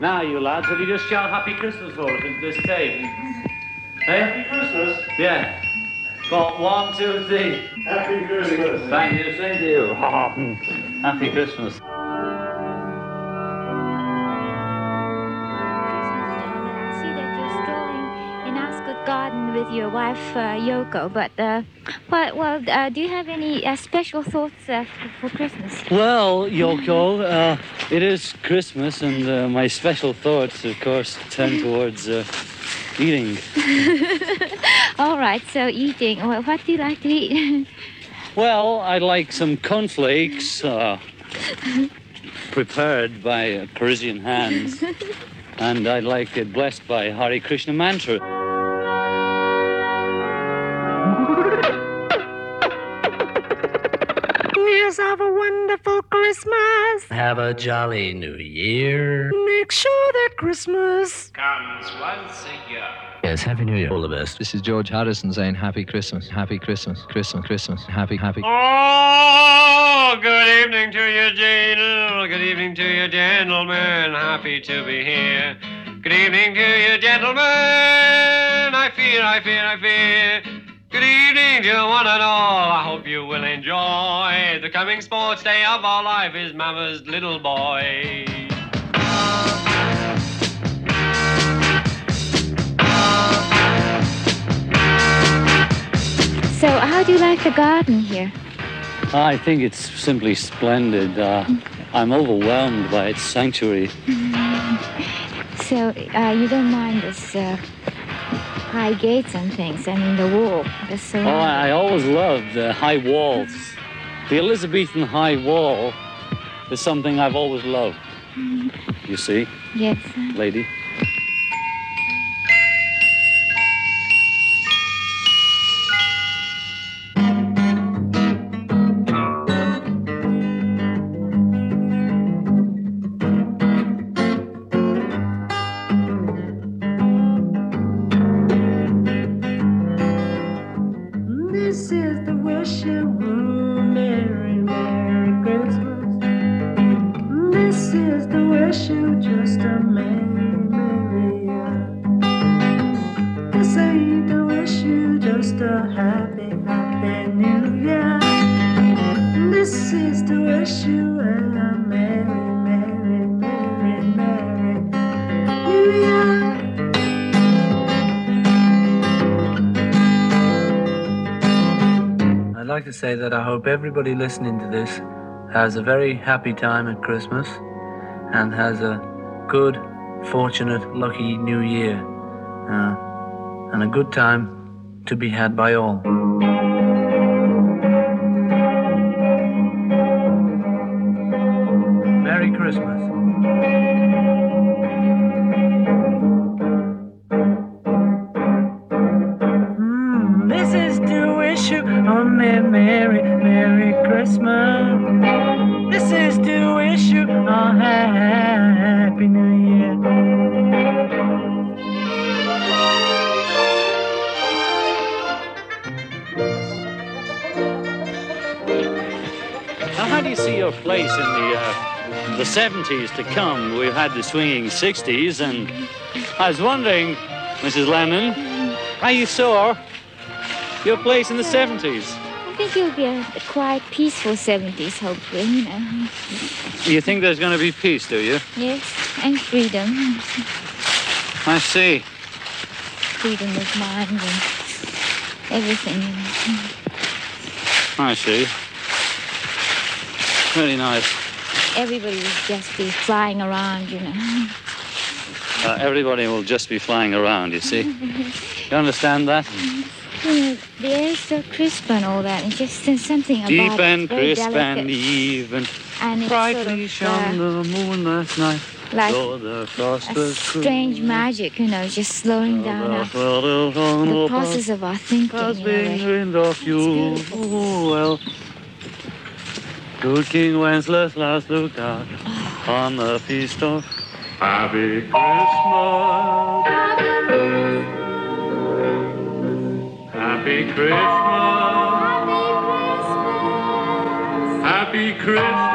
Now, you lads, have you just shout Happy Christmas for us at this tape? Hey? Happy Christmas. Yeah. Go on, one, two, three. Happy Christmas. Thank you, same to you. Happy Christmas. I see that you're strolling in Ascot Garden with your wife uh, Yoko. But uh, well, well uh, do you have any uh, special thoughts uh, for Christmas? Well, Yoko, uh, it is Christmas, and uh, my special thoughts, of course, turn towards uh, eating. All right, so eating. Well, what do you like to eat? Well, I like some cornflakes uh, prepared by uh, Parisian hands, and I'd like it blessed by Hare Krishna mantra. Yes, have a wonderful Christmas. Have a jolly new year. Make sure that Christmas comes once a year. Yes, Happy New Year. All the best. This is George Harrison saying Happy Christmas, Happy Christmas, Christmas, Christmas, Happy, Happy. Oh, good evening to you, Jane. Good evening to you, gentlemen. Happy to be here. Good evening to you, gentlemen. I fear, I fear, I fear. Good evening to one and all. I hope you will enjoy the coming sports day of our life is Mama's little boy. So, how do you like the garden here? I think it's simply splendid. Uh, I'm overwhelmed by its sanctuary. So, uh, you don't mind this uh, high gates and things? I mean, the wall, the Oh. I I always loved the high walls. The Elizabethan high wall is something I've always loved. You see, Yes. lady? This is the wish you is the wish you just a year. This ain't the wish you just a Happy, Happy New Year. This is the wish you a Merry, Merry, Merry, Merry New Year. I'd like to say that I hope everybody listening to this has a very happy time at Christmas and has a good, fortunate, lucky new year. Uh, and a good time to be had by all. Christmas. This is to wish you a happy new year. How do you see your place in the uh, the 70s to come? We've had the swinging 60s, and I was wondering, Mrs. Lennon, how you saw your place in the 70s. I think it'll be a, a quiet, peaceful 70s, hopefully, you know. You think there's going to be peace, do you? Yes, and freedom. I see. Freedom of mind and everything. I see. Very nice. Everybody will just be flying around, you know. Uh, everybody will just be flying around, you see. You understand that? You know, the air is so crisp and all that. It's just there's something about Deep and It's crisp delicate. and even. And it's Brightly sort of, shone uh, the moon last night. like So the frost a was strange magic, you know, just slowing down our, the the process of our thinking. Has You been know, of you. It's beautiful. Oh, well. Good King Wenceslas last looked out on the feast of Happy Christmas. Happy Christmas. Happy Christmas.